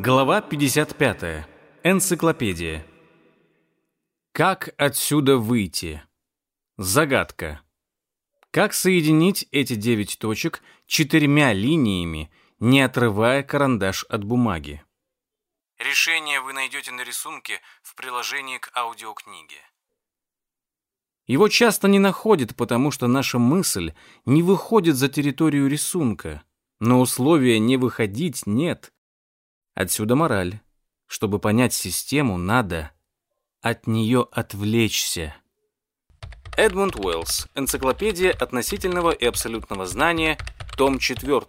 Глава 55. Энциклопедия. Как отсюда выйти? Загадка. Как соединить эти девять точек четырьмя линиями, не отрывая карандаш от бумаги? Решение вы найдете на рисунке в приложении к аудиокниге. Его часто не находят, потому что наша мысль не выходит за территорию рисунка, но условия не выходить нет – Отсюда мораль. Чтобы понять систему, надо от нее отвлечься. Эдмунд Уэллс. Энциклопедия относительного и абсолютного знания. Том 4.